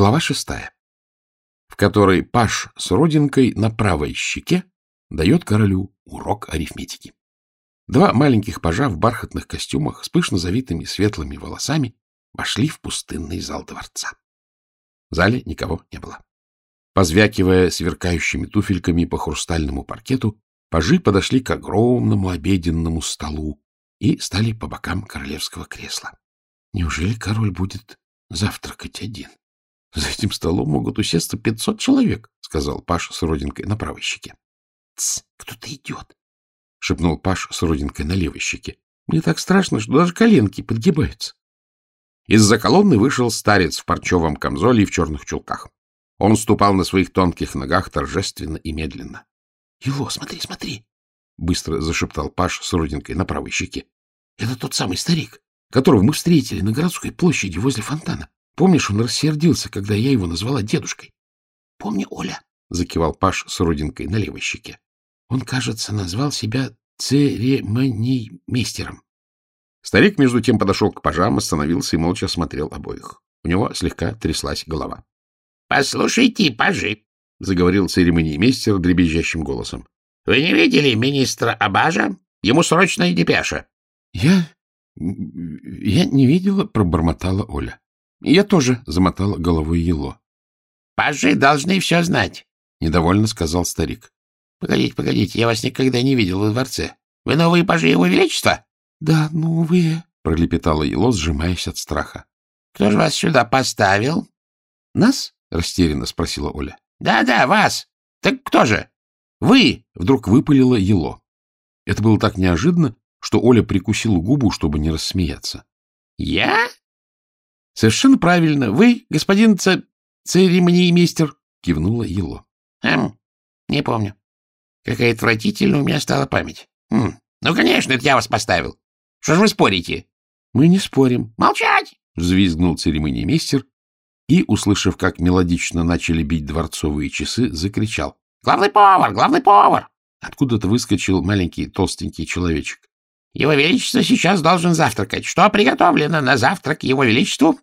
Глава шестая, в которой Паш с родинкой на правой щеке дает королю урок арифметики. Два маленьких пажа в бархатных костюмах с пышно завитыми светлыми волосами вошли в пустынный зал дворца. В зале никого не было. Позвякивая сверкающими туфельками по хрустальному паркету, пажи подошли к огромному обеденному столу и стали по бокам королевского кресла. Неужели король будет завтракать один? — За этим столом могут усесться пятьсот человек, — сказал Паш с родинкой на правой щеке. — Тсс, кто-то идет, — шепнул Паш с родинкой на левой щеке. — Мне так страшно, что даже коленки подгибаются. Из-за колонны вышел старец в парчевом камзоле и в черных чулках. Он ступал на своих тонких ногах торжественно и медленно. — Его, смотри, смотри! — быстро зашептал Паш с родинкой на правой щеке. — Это тот самый старик, которого мы встретили на городской площади возле фонтана. Помнишь, он рассердился, когда я его назвала дедушкой? — Помню, Оля, — закивал Паш с родинкой на левой щеке. Он, кажется, назвал себя церемониймейстером. Старик, между тем, подошел к пажам, остановился и молча осмотрел обоих. У него слегка тряслась голова. — Послушайте, пажи, — заговорил церемониймейстер дребезжащим голосом. — Вы не видели министра Абажа? Ему срочная депеша. — Я... я не видела, — пробормотала Оля. — Я тоже, — замотала головой Ело. — Пажи должны все знать, — недовольно сказал старик. — Погодите, погодите, я вас никогда не видел во дворце. Вы новые пажи его величества? — Да, новые, — пролепетала Ело, сжимаясь от страха. — Кто же вас сюда поставил? — Нас? — растерянно спросила Оля. Да — Да-да, вас. Так кто же? — Вы! — вдруг выпалила Ело. Это было так неожиданно, что Оля прикусила губу, чтобы не рассмеяться. — Я? — Совершенно правильно. Вы, господин ц... церемониймейстер, — кивнула Ело. — Хм, не помню. Какая отвратительная у меня стала память. Хм. Ну, конечно, это я вас поставил. Что же вы спорите? — Мы не спорим. — Молчать! — взвизгнул церемониймейстер и, услышав, как мелодично начали бить дворцовые часы, закричал. — Главный повар! Главный повар! Откуда-то выскочил маленький толстенький человечек. — Его Величество сейчас должен завтракать. Что приготовлено на завтрак Его Величеству?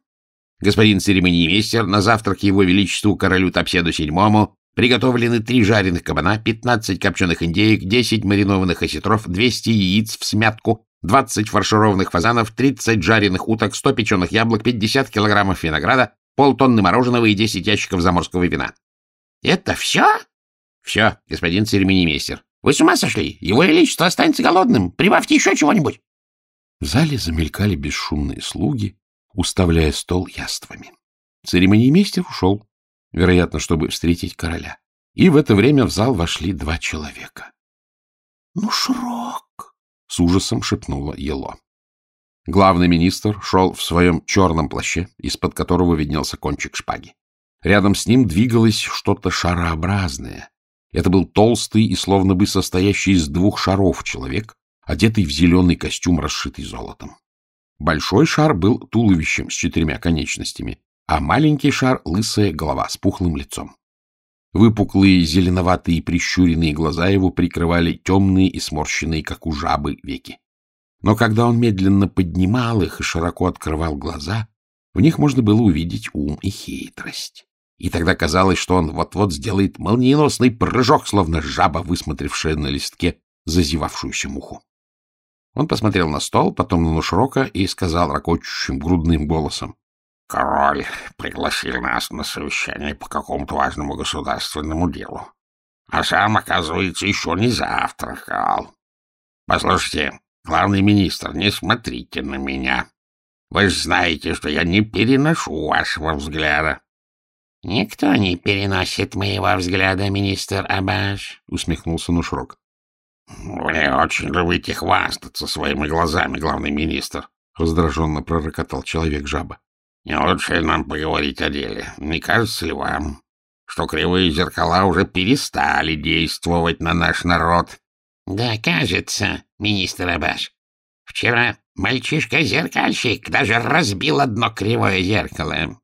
Господин церемониймейстер, на завтрак его величеству королю Топседу седьмому приготовлены три жареных кабана, пятнадцать копченых индеек, десять маринованных осетров, двести яиц в смятку, двадцать фаршированных фазанов, тридцать жареных уток, сто печеных яблок, пятьдесят килограммов винограда, полтонны мороженого и десять ящиков заморского вина. — Это все? — Все, господин церемониймейстер. — Вы с ума сошли? Его величество останется голодным. Прибавьте еще чего-нибудь. В зале замелькали бесшумные слуги, уставляя стол яствами. Церемониймейстер ушел, вероятно, чтобы встретить короля. И в это время в зал вошли два человека. — Ну, Шрок! — с ужасом шепнула Ело. Главный министр шел в своем черном плаще, из-под которого виднелся кончик шпаги. Рядом с ним двигалось что-то шарообразное. Это был толстый и словно бы состоящий из двух шаров человек, одетый в зеленый костюм, расшитый золотом. Большой шар был туловищем с четырьмя конечностями, а маленький шар — лысая голова с пухлым лицом. Выпуклые зеленоватые прищуренные глаза его прикрывали темные и сморщенные, как у жабы, веки. Но когда он медленно поднимал их и широко открывал глаза, в них можно было увидеть ум и хитрость. И тогда казалось, что он вот-вот сделает молниеносный прыжок, словно жаба, высмотревшая на листке зазевавшуюся муху. Он посмотрел на стол, потом на Нушрока и сказал ракочущим грудным голосом. — Король пригласил нас на совещание по какому-то важному государственному делу. А сам, оказывается, еще не завтракал. Послушайте, главный министр, не смотрите на меня. Вы же знаете, что я не переношу вашего взгляда. — Никто не переносит моего взгляда, министр Абаш, — усмехнулся Нушрок. — Вы очень любите хвастаться своими глазами, главный министр, — раздраженно пророкотал человек-жаба. — Не лучше нам поговорить о деле? Не кажется ли вам, что кривые зеркала уже перестали действовать на наш народ? — Да, кажется, министр Абаш. Вчера мальчишка-зеркальщик даже разбил одно кривое зеркало.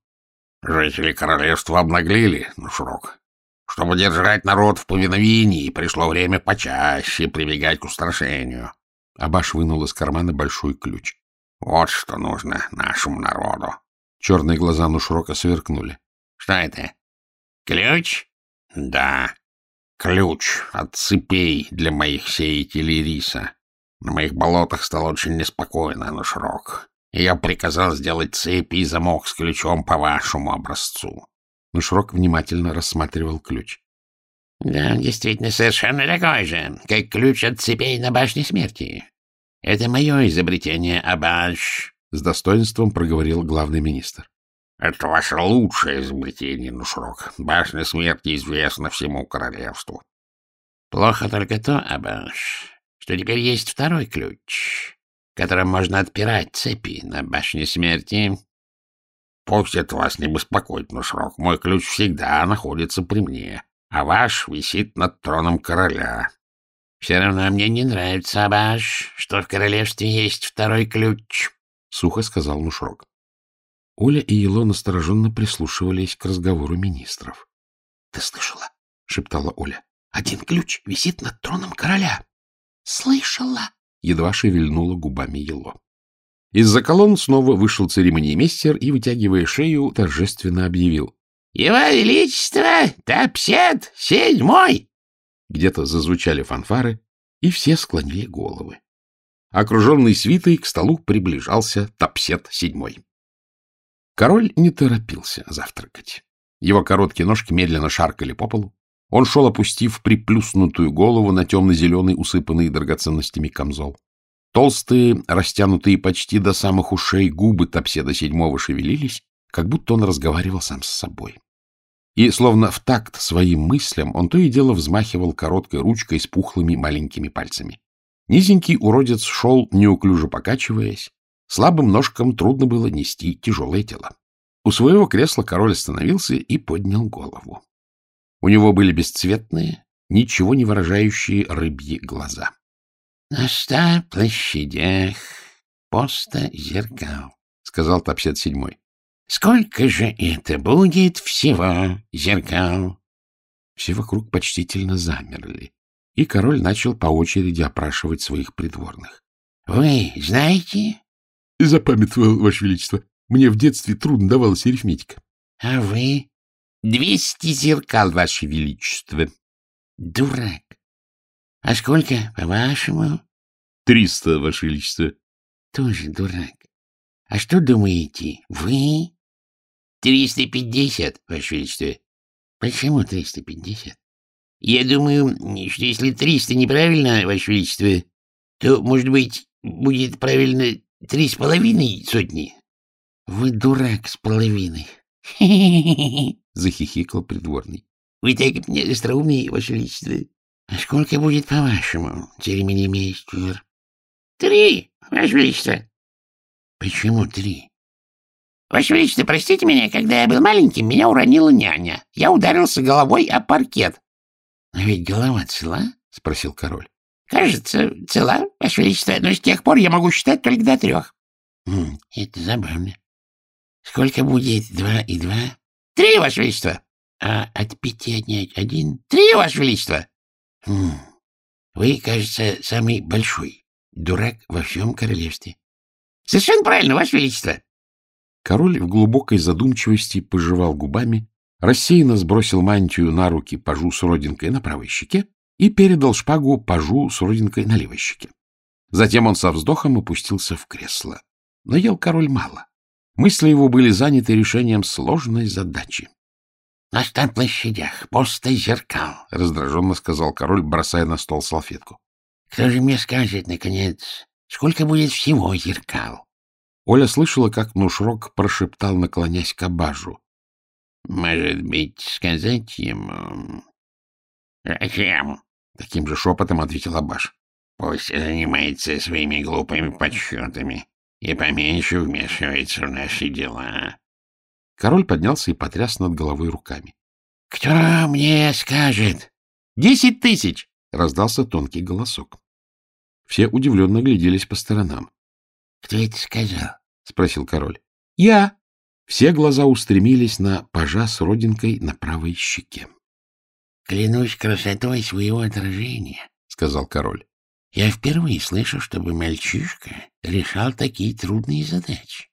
Жители королевства обнаглели, ну, Шрок. Чтобы держать народ в повиновении, пришло время почаще прибегать к устрашению. Абаш вынул из кармана большой ключ. Вот что нужно нашему народу. Черные глаза Нушрока сверкнули. — Что это? Ключ? Да, ключ от цепей для моих сеятелей риса. На моих болотах стало очень неспокойно, на широк. И я приказал сделать цепи и замок с ключом по вашему образцу. Но Шрок внимательно рассматривал ключ. — Да, действительно, совершенно такой же, как ключ от цепей на башне смерти. Это мое изобретение, Абаш, — с достоинством проговорил главный министр. — Это ваше лучшее изобретение, Нушрок. Башня смерти известна всему королевству. — Плохо только то, Абаш, что теперь есть второй ключ, которым можно отпирать цепи на башне смерти. — Пусть это вас не беспокоит, Нушрок. Мой ключ всегда находится при мне, а ваш висит над троном короля. Все равно мне не нравится, Абаш, что в королевстве есть второй ключ, — сухо сказал Мушрок. Оля и Ело настороженно прислушивались к разговору министров. — Ты слышала? — шептала Оля. — Один ключ висит над троном короля. — Слышала! — едва шевельнула губами Яло. Из-за колонн снова вышел церемониймейстер и, вытягивая шею, торжественно объявил. — Его Величество Топсед Седьмой! Где-то зазвучали фанфары, и все склонили головы. Окруженный свитой к столу приближался Топсед Седьмой. Король не торопился завтракать. Его короткие ножки медленно шаркали по полу. Он шел, опустив приплюснутую голову на темно-зеленый, усыпанный драгоценностями камзол. Толстые, растянутые почти до самых ушей губы Тапседа седьмого шевелились, как будто он разговаривал сам с собой. И, словно в такт своим мыслям, он то и дело взмахивал короткой ручкой с пухлыми маленькими пальцами. Низенький уродец шел, неуклюже покачиваясь. Слабым ножкам трудно было нести тяжелое тело. У своего кресла король остановился и поднял голову. У него были бесцветные, ничего не выражающие рыбьи глаза. — На ста площадях по ста зеркал, — сказал Топсед Седьмой. Сколько же это будет всего зеркал? Все вокруг почтительно замерли, и король начал по очереди опрашивать своих придворных. — Вы знаете? — Запамятовал, Ваше Величество. Мне в детстве трудно давалась арифметика. — А вы? — Двести зеркал, Ваше Величество. — Дурак. А сколько, по-вашему? — Триста, Ваше Величество. — Тоже дурак. А что думаете, вы? Триста пятьдесят, Ваше Величество. Почему триста пятьдесят? Я думаю, что если триста неправильно, Ваше Величество, то, может быть, будет правильно три с половиной сотни. Вы дурак с половиной. — захихикал придворный. — Вы так остроумный, Ваше Величество. А сколько будет, по-вашему, церемонимейстер? — Три, Ваше Величество. — Почему три? Ваше Величество, простите меня, когда я был маленьким, меня уронила няня. Я ударился головой о паркет. — А ведь голова цела? — спросил король. — Кажется, цела, Ваше Величество, но с тех пор я могу считать только до трех. Хм, — Это забавно. Сколько будет два и два? — Три, Ваше Величество. — А от пяти отнять один? — Три, Ваше Величество. Хм. Вы, кажется, самый большой дурак во всем королевстве. — Совершенно правильно, Ваше Величество. Король в глубокой задумчивости пожевал губами, рассеянно сбросил мантию на руки пажу с родинкой на правой щеке и передал шпагу пажу с родинкой на левой щеке. Затем он со вздохом опустился в кресло. Но ел король мало. Мысли его были заняты решением сложной задачи. — На ста площадях, поста зеркал, — раздраженно сказал король, бросая на стол салфетку. — Кто же мне скажет, наконец, сколько будет всего зеркал? Оля слышала, как Нушрок прошептал, наклонясь к Абажу. — Может быть, сказать ему... — Зачем? — таким же шепотом ответил Абаш. — Пусть занимается своими глупыми подсчетами и поменьше вмешивается в наши дела. Король поднялся и потряс над головой руками. — Кто мне скажет? — Десять тысяч! — раздался тонкий голосок. Все удивленно гляделись по сторонам. — Кто это сказал? — спросил король. — Я. Все глаза устремились на пажа с родинкой на правой щеке. — Клянусь красотой своего отражения, — сказал король. — Я впервые слышу, чтобы мальчишка решал такие трудные задачи. —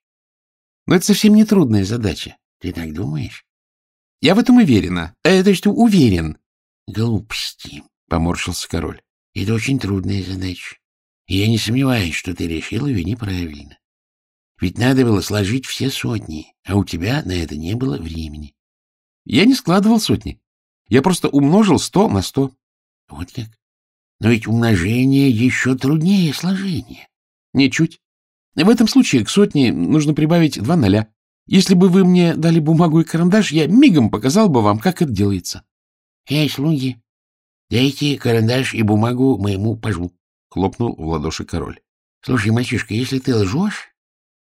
Но это совсем не трудная задача. Ты так думаешь? — Я в этом уверена. Э, то есть уверен. — Глупости, — поморщился король. — Это очень трудная задача. И я не сомневаюсь, что ты решил ее неправильно. Ведь надо было сложить все сотни, а у тебя на это не было времени. Я не складывал сотни. Я просто умножил сто на сто. Вот как? Но ведь умножение еще труднее сложения. Ничуть. В этом случае к сотне нужно прибавить два ноля. Если бы вы мне дали бумагу и карандаш, я мигом показал бы вам, как это делается. — Эй, слуги, дайте карандаш и бумагу моему пажу, — хлопнул в ладоши король. — Слушай, мальчишка, если ты лжешь,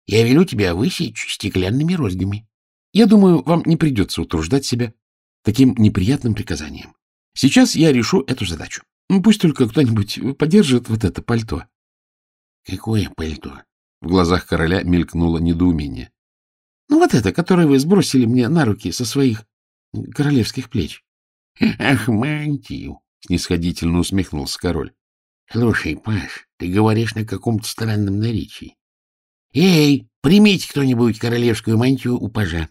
я велю тебя высечь стеклянными розгами. Я думаю, вам не придется утруждать себя таким неприятным приказанием. Сейчас я решу эту задачу. Пусть только кто-нибудь подержит вот это пальто. — Какое пальто? В глазах короля мелькнуло недоумение. — Ну, вот это, которое вы сбросили мне на руки со своих королевских плеч. — Ах, мантию! — снисходительно усмехнулся король. — Слушай, Паш, ты говоришь на каком-то странном наречии. Эй, примите кто-нибудь королевскую мантию у пажа.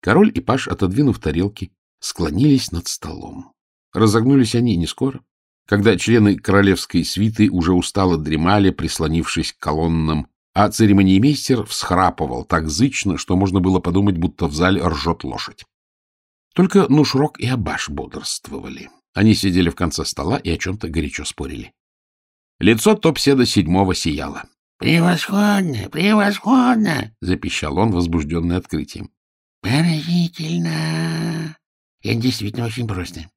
Король и паж, отодвинув тарелки, склонились над столом. Разогнулись они не скоро, когда члены королевской свиты уже устало дремали, прислонившись к колоннам, а церемониймейстер всхрапывал так зычно, что можно было подумать, будто в зале ржет лошадь. Только Нушрок и Абаш бодрствовали. Они сидели в конце стола и о чем-то горячо спорили. Лицо Топседа седьмого сияло. — Превосходно, превосходно! — запищал он, возбужденный открытием. — Поразительно! Это действительно очень просто.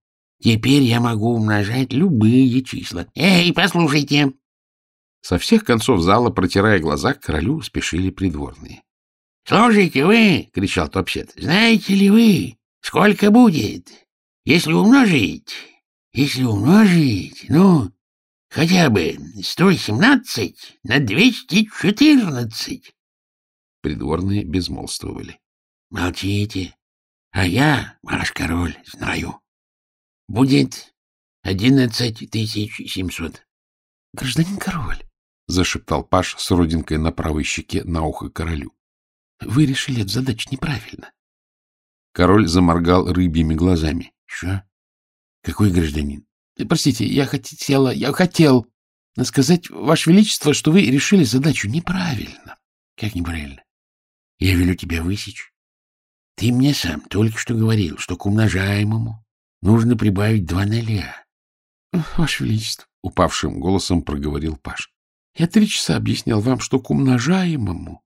Теперь я могу умножать любые числа. Эй, послушайте! Со всех концов зала, протирая глаза, к королю спешили придворные. — Слушайте вы! — кричал Топсет. — Знаете ли вы, сколько будет, если умножить? Если умножить, ну, хотя бы сто семнадцать на двести четырнадцать. Придворные безмолвствовали. — Молчите, а я, ваш король, знаю. Будет одиннадцать тысяч семьсот. — Гражданин король, — зашептал Паш с родинкой на правой щеке на ухо королю, — вы решили эту задачу неправильно. Король заморгал рыбьими глазами. — Что? Какой гражданин? — Простите, я хотела, я хотел сказать, Ваше Величество, что вы решили задачу неправильно. — Как неправильно? Я велю тебя высечь. Ты мне сам только что говорил, что к умножаемому нужно прибавить два ноля. — Ваше Величество, — упавшим голосом проговорил Паш, — я три часа объяснял вам, что к умножаемому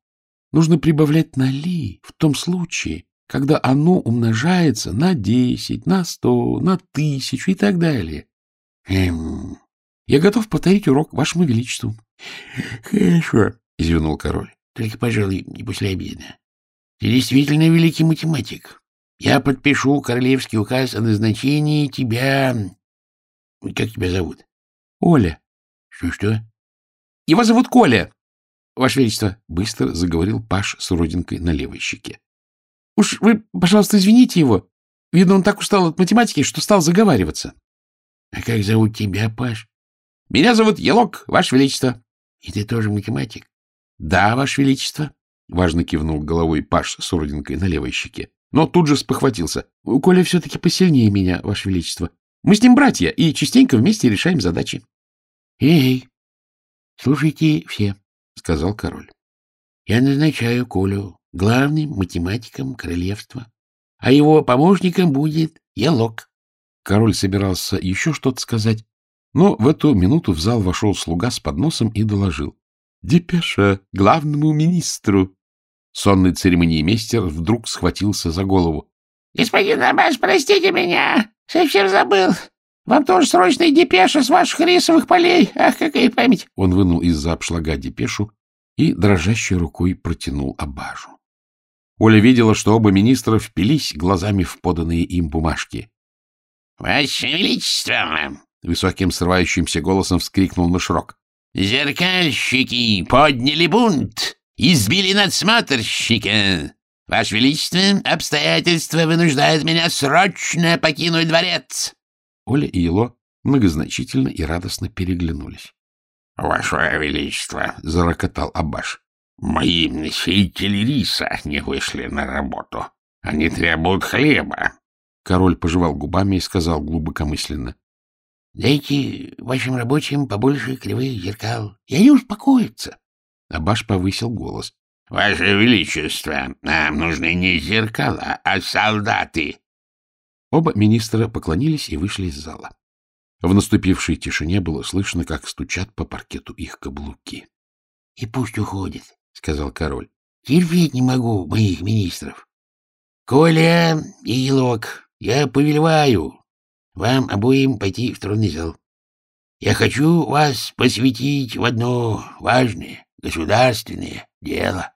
нужно прибавлять ноли в том случае, когда оно умножается на десять, на сто, на тысячу и так далее. Эм... Я готов повторить урок вашему величеству. — Хорошо, — извинул король. — Только, пожалуй, не после обеда. Ты действительно великий математик. Я подпишу королевский указ о назначении тебя... Как тебя зовут? Оля. Что-что? Его зовут Коля. Ваше Величество, быстро заговорил Паш с родинкой на левой щеке. Уж вы, пожалуйста, извините его. Видно, он так устал от математики, что стал заговариваться. А как зовут тебя, Паш? Меня зовут Елок, Ваше Величество. И ты тоже математик? Да, Ваше Величество. Важно кивнул головой Паш с родинкой на левой щеке. Но тут же спохватился. Коля все-таки посильнее меня, Ваше Величество. Мы с ним братья и частенько вместе решаем задачи. — Эй, слушайте все, — сказал король. — Я назначаю Колю главным математиком королевства, а его помощником будет Елок. Король собирался еще что-то сказать, но в эту минуту в зал вошел слуга с подносом и доложил. — Депеша главному министру. Сонный церемониймейстер вдруг схватился за голову. — Господин Абаш, простите меня, совсем забыл. Вам тоже срочная депеша с ваших рисовых полей. Ах, какая память! Он вынул из-за обшлага депешу и дрожащей рукой протянул Абажу. Оля видела, что оба министра впились глазами в поданные им бумажки. — Ваше Величество! — высоким срывающимся голосом вскрикнул Мышрок. — Зеркальщики подняли бунт! избили надсмотрщика. Ваше Величество, обстоятельства вынуждают меня срочно покинуть дворец. Оля и Ело многозначительно и радостно переглянулись. — Ваше Величество, — зарокотал Аббаш, — мои сеятели риса не вышли на работу. Они требуют хлеба. Король пожевал губами и сказал глубокомысленно. — Дайте вашим рабочим побольше кривых зеркал, и они успокоятся. Абаш повысил голос. — Ваше Величество, нам нужны не зеркала, а солдаты. Оба министра поклонились и вышли из зала. В наступившей тишине было слышно, как стучат по паркету их каблуки. — И пусть уходит, — сказал король. — Терпеть не могу моих министров. Коля и Елок, я повелеваю вам обоим пойти в тронный зал. Я хочу вас посвятить в одно важное государственное дело.